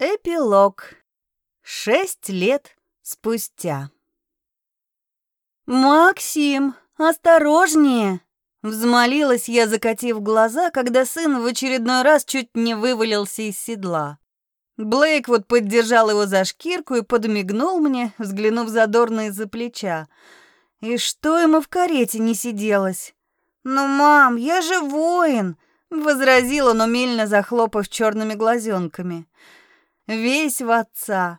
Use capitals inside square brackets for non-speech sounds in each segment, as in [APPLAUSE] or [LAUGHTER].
Эпилог. Шесть лет спустя. «Максим, осторожнее!» Взмолилась я, закатив глаза, когда сын в очередной раз чуть не вывалился из седла. Блейк вот поддержал его за шкирку и подмигнул мне, взглянув задорно из-за плеча. И что ему в карете не сиделось? «Ну, мам, я же воин!» — возразил он, умельно захлопав черными глазенками весь в отца.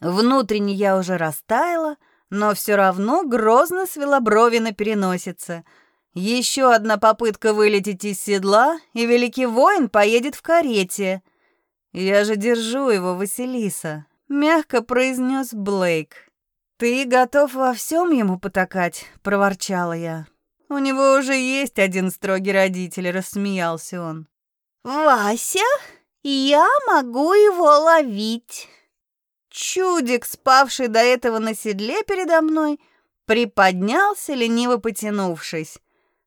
Внутренне я уже растаяла, но все равно грозно свела брови на переносице. Еще одна попытка вылететь из седла, и великий воин поедет в карете. Я же держу его, Василиса, мягко произнес Блейк. Ты готов во всем ему потакать, проворчала я. У него уже есть один строгий родитель, рассмеялся он. Вася? Я могу его ловить. Чудик, спавший до этого на седле передо мной, приподнялся, лениво потянувшись.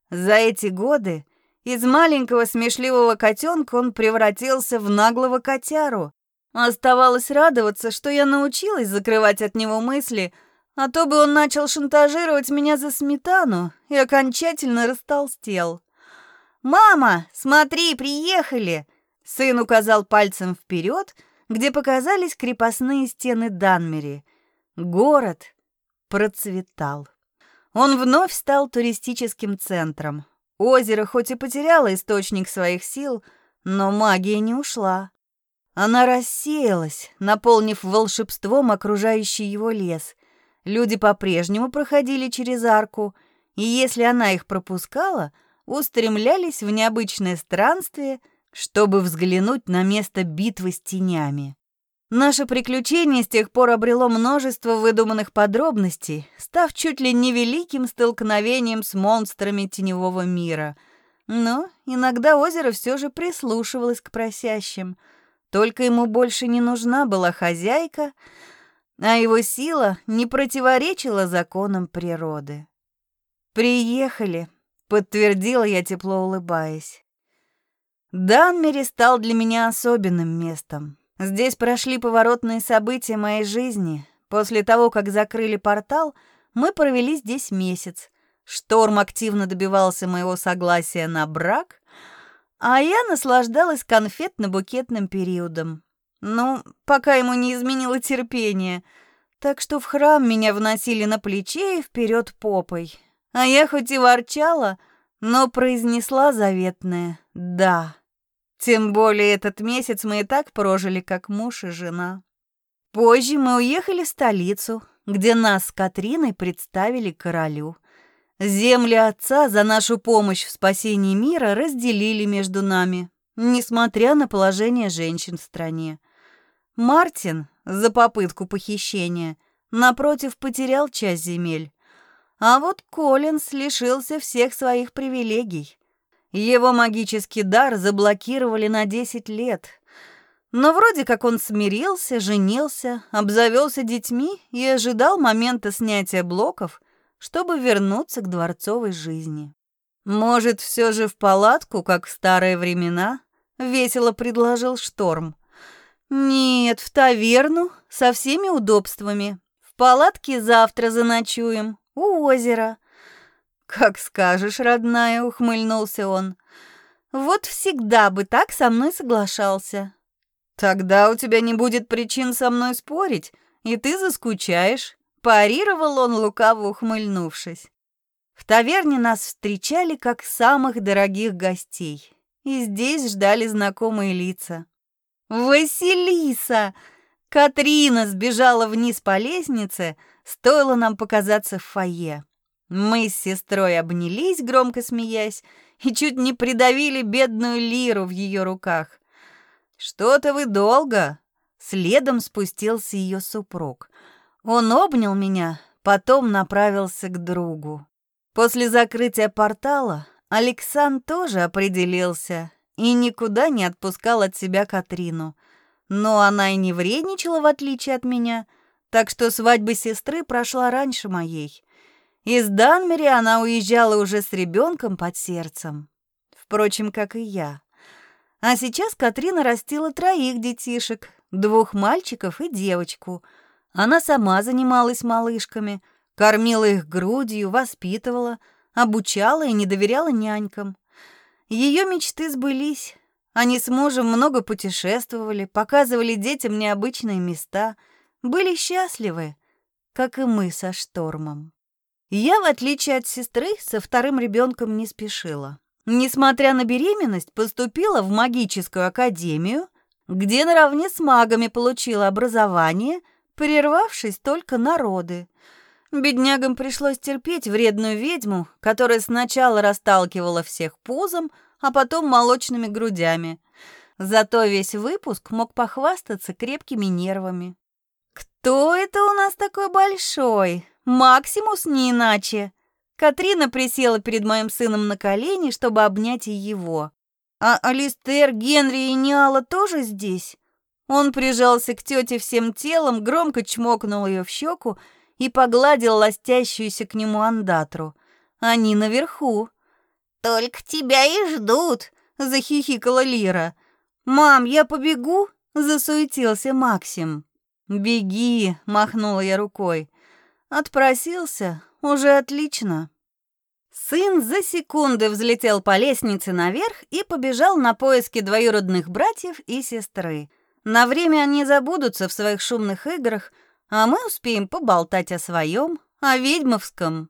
За эти годы из маленького смешливого котенка он превратился в наглого котяру. Оставалось радоваться, что я научилась закрывать от него мысли, а то бы он начал шантажировать меня за сметану и окончательно растолстел. «Мама, смотри, приехали!» Сын указал пальцем вперед, где показались крепостные стены Данмери. Город процветал. Он вновь стал туристическим центром. Озеро хоть и потеряло источник своих сил, но магия не ушла. Она рассеялась, наполнив волшебством окружающий его лес. Люди по-прежнему проходили через арку, и если она их пропускала, устремлялись в необычное странствие — чтобы взглянуть на место битвы с тенями. Наше приключение с тех пор обрело множество выдуманных подробностей, став чуть ли не великим столкновением с монстрами теневого мира. Но иногда озеро все же прислушивалось к просящим. Только ему больше не нужна была хозяйка, а его сила не противоречила законам природы. «Приехали», — подтвердила я, тепло улыбаясь. Данмери стал для меня особенным местом. Здесь прошли поворотные события моей жизни. После того, как закрыли портал, мы провели здесь месяц. Шторм активно добивался моего согласия на брак, а я наслаждалась конфетно-букетным периодом. Ну, пока ему не изменило терпение. Так что в храм меня вносили на плече и вперед попой. А я хоть и ворчала, но произнесла заветное «да». Тем более этот месяц мы и так прожили как муж и жена. Позже мы уехали в столицу, где нас с Катриной представили королю. Земли отца за нашу помощь в спасении мира разделили между нами, несмотря на положение женщин в стране. Мартин за попытку похищения, напротив, потерял часть земель. А вот Коллинс лишился всех своих привилегий. Его магический дар заблокировали на 10 лет. Но вроде как он смирился, женился, обзавелся детьми и ожидал момента снятия блоков, чтобы вернуться к дворцовой жизни. «Может, все же в палатку, как в старые времена?» — весело предложил Шторм. «Нет, в таверну, со всеми удобствами. В палатке завтра заночуем, у озера. «Как скажешь, родная», — ухмыльнулся он. «Вот всегда бы так со мной соглашался». «Тогда у тебя не будет причин со мной спорить, и ты заскучаешь», — парировал он, лукаво ухмыльнувшись. В таверне нас встречали как самых дорогих гостей, и здесь ждали знакомые лица. «Василиса!» Катрина сбежала вниз по лестнице, стоило нам показаться в фойе. Мы с сестрой обнялись, громко смеясь, и чуть не придавили бедную Лиру в ее руках. «Что-то вы долго!» Следом спустился ее супруг. Он обнял меня, потом направился к другу. После закрытия портала Александр тоже определился и никуда не отпускал от себя Катрину. Но она и не вредничала, в отличие от меня, так что свадьба сестры прошла раньше моей. Из Данмери она уезжала уже с ребенком под сердцем. Впрочем, как и я. А сейчас Катрина растила троих детишек, двух мальчиков и девочку. Она сама занималась малышками, кормила их грудью, воспитывала, обучала и не доверяла нянькам. Ее мечты сбылись. Они с мужем много путешествовали, показывали детям необычные места, были счастливы, как и мы со Штормом. Я, в отличие от сестры, со вторым ребенком не спешила. Несмотря на беременность, поступила в магическую академию, где наравне с магами получила образование, прервавшись только на роды. Беднягам пришлось терпеть вредную ведьму, которая сначала расталкивала всех пузом, а потом молочными грудями. Зато весь выпуск мог похвастаться крепкими нервами. «Кто это у нас такой большой? Максимус не иначе!» Катрина присела перед моим сыном на колени, чтобы обнять и его. «А Алистер, Генри и Ниала тоже здесь?» Он прижался к тете всем телом, громко чмокнул ее в щеку и погладил ластящуюся к нему андатру. «Они наверху». «Только тебя и ждут», — захихикала Лира. «Мам, я побегу?» — засуетился Максим. «Беги», — махнула я рукой. «Отпросился? Уже отлично». Сын за секунды взлетел по лестнице наверх и побежал на поиски двоюродных братьев и сестры. На время они забудутся в своих шумных играх, а мы успеем поболтать о своем, о ведьмовском.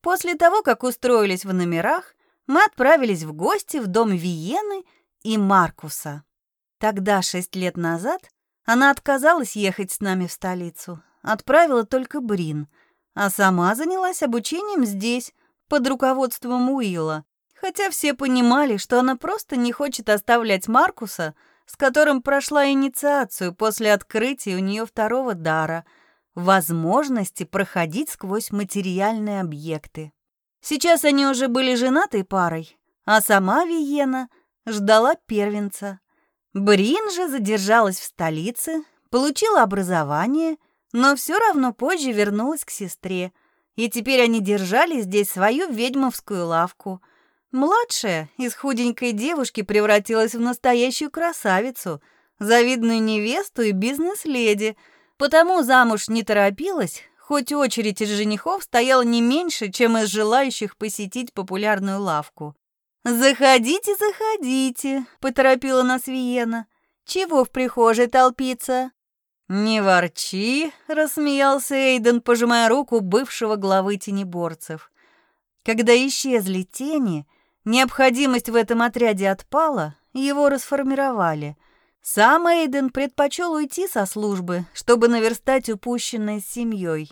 После того, как устроились в номерах, мы отправились в гости в дом Виены и Маркуса. Тогда, шесть лет назад, она отказалась ехать с нами в столицу, отправила только Брин, а сама занялась обучением здесь, под руководством Уилла, хотя все понимали, что она просто не хочет оставлять Маркуса, с которым прошла инициацию после открытия у нее второго дара, возможности проходить сквозь материальные объекты. Сейчас они уже были женатой парой, а сама Виена ждала первенца. Брин же задержалась в столице, получила образование, но все равно позже вернулась к сестре, и теперь они держали здесь свою ведьмовскую лавку. Младшая из худенькой девушки превратилась в настоящую красавицу, завидную невесту и бизнес-леди, потому замуж не торопилась, хоть очередь из женихов стояла не меньше, чем из желающих посетить популярную лавку. «Заходите, заходите», — поторопила нас Виена. «Чего в прихожей толпиться?» «Не ворчи», — рассмеялся Эйден, пожимая руку бывшего главы тенеборцев. Когда исчезли тени, необходимость в этом отряде отпала, его расформировали — сам Эйден предпочел уйти со службы, чтобы наверстать упущенное с семьей.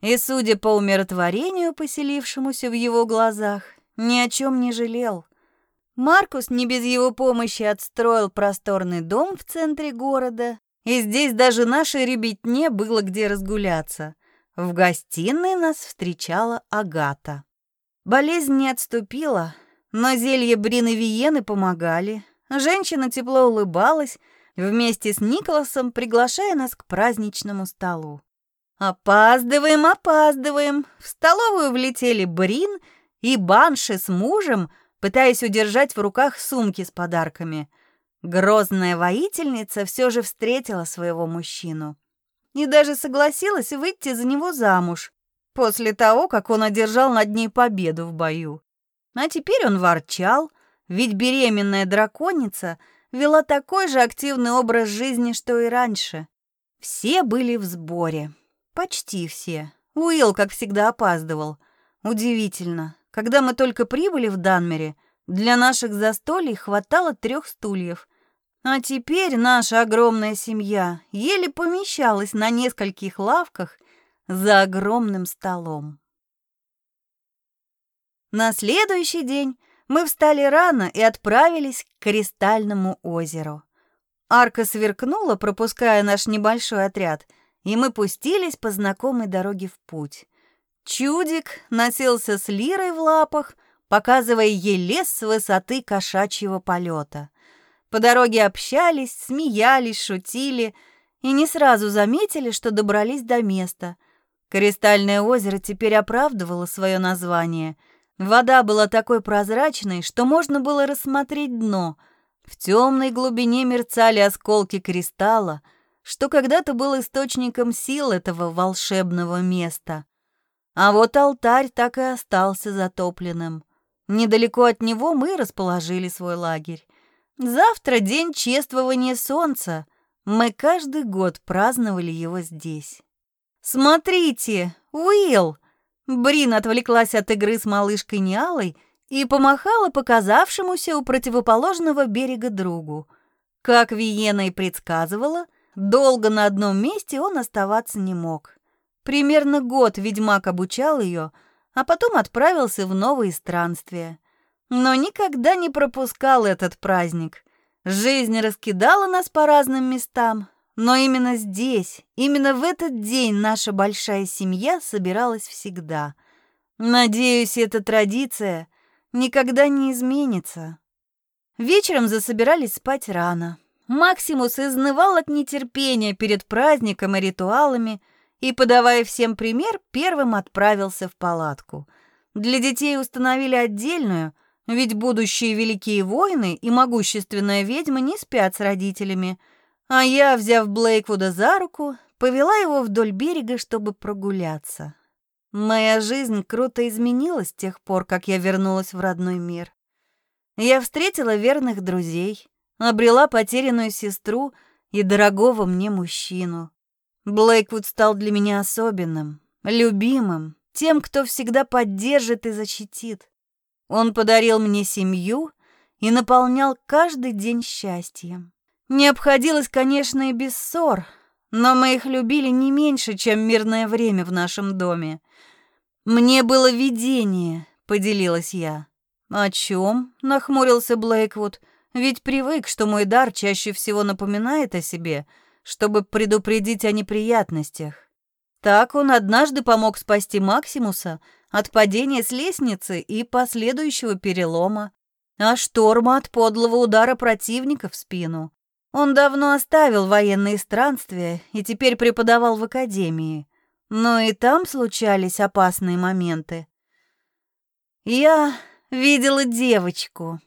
И, судя по умиротворению, поселившемуся в его глазах, ни о чем не жалел. Маркус не без его помощи отстроил просторный дом в центре города, и здесь даже нашей ребятне было где разгуляться. В гостиной нас встречала Агата. Болезнь не отступила, но зелье Брины Виены помогали, Женщина тепло улыбалась, вместе с Николасом приглашая нас к праздничному столу. «Опаздываем, опаздываем!» В столовую влетели Брин и Банши с мужем, пытаясь удержать в руках сумки с подарками. Грозная воительница все же встретила своего мужчину и даже согласилась выйти за него замуж после того, как он одержал над ней победу в бою. А теперь он ворчал, ведь беременная драконица вела такой же активный образ жизни, что и раньше. Все были в сборе. Почти все. Уилл, как всегда, опаздывал. Удивительно. Когда мы только прибыли в Данмере, для наших застолий хватало трех стульев. А теперь наша огромная семья еле помещалась на нескольких лавках за огромным столом. На следующий день мы встали рано и отправились к Кристальному озеру. Арка сверкнула, пропуская наш небольшой отряд, и мы пустились по знакомой дороге в путь. Чудик носился с лирой в лапах, показывая ей лес с высоты кошачьего полета. По дороге общались, смеялись, шутили и не сразу заметили, что добрались до места. Кристальное озеро теперь оправдывало свое название — Вода была такой прозрачной, что можно было рассмотреть дно. В темной глубине мерцали осколки кристалла, что когда-то был источником сил этого волшебного места. А вот алтарь так и остался затопленным. Недалеко от него мы расположили свой лагерь. Завтра день чествования солнца. Мы каждый год праздновали его здесь. «Смотрите, Уилл!» Брин отвлеклась от игры с малышкой Ниалой и помахала показавшемуся у противоположного берега другу. Как Виена и предсказывала, долго на одном месте он оставаться не мог. Примерно год ведьмак обучал ее, а потом отправился в новые странствия. Но никогда не пропускал этот праздник. Жизнь раскидала нас по разным местам, но именно здесь, именно в этот день наша большая семья собиралась всегда. Надеюсь, эта традиция никогда не изменится. Вечером засобирались спать рано. Максимус изнывал от нетерпения перед праздником и ритуалами, и, подавая всем пример, первым отправился в палатку. Для детей установили отдельную, ведь будущие великие воины и могущественная ведьма не спят с родителями, а я, взяв Блейквуда за руку, повела его вдоль берега, чтобы прогуляться. Моя жизнь круто изменилась с тех пор, как я вернулась в родной мир. Я встретила верных друзей, обрела потерянную сестру и дорогого мне мужчину. Блейквуд стал для меня особенным, любимым, тем, кто всегда поддержит и защитит. Он подарил мне семью и наполнял каждый день счастьем. Не обходилось, конечно, и без ссор, но мы их любили не меньше, чем мирное время в нашем доме. Мне было видение, поделилась я. О чем? нахмурился Блейквуд. Ведь привык, что мой дар чаще всего напоминает о себе — чтобы предупредить о неприятностях. Так он однажды помог спасти Максимуса от падения с лестницы и последующего перелома, а шторма от подлого удара противника в спину. Он давно оставил военные странствия и теперь преподавал в академии. Но и там случались опасные моменты. Я видела девочку.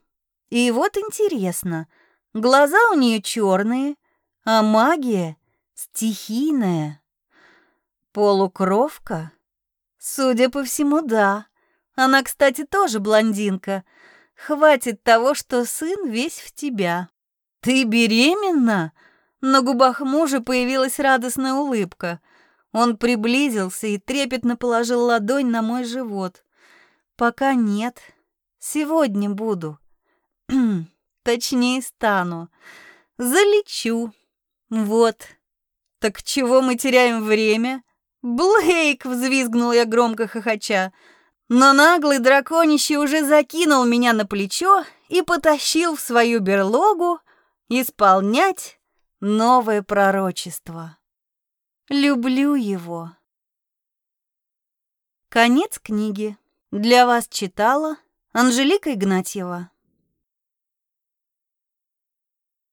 И вот интересно, глаза у нее черные, а магия стихийная. Полукровка? Судя по всему, да. Она, кстати, тоже блондинка. Хватит того, что сын весь в тебя. Ты беременна? На губах мужа появилась радостная улыбка. Он приблизился и трепетно положил ладонь на мой живот. Пока нет. Сегодня буду. [CLEARS THROAT] Точнее, стану. Залечу. «Вот. Так чего мы теряем время?» «Блейк!» — взвизгнул я громко хохоча. Но наглый драконище уже закинул меня на плечо и потащил в свою берлогу исполнять новое пророчество. Люблю его. Конец книги. Для вас читала Анжелика Игнатьева.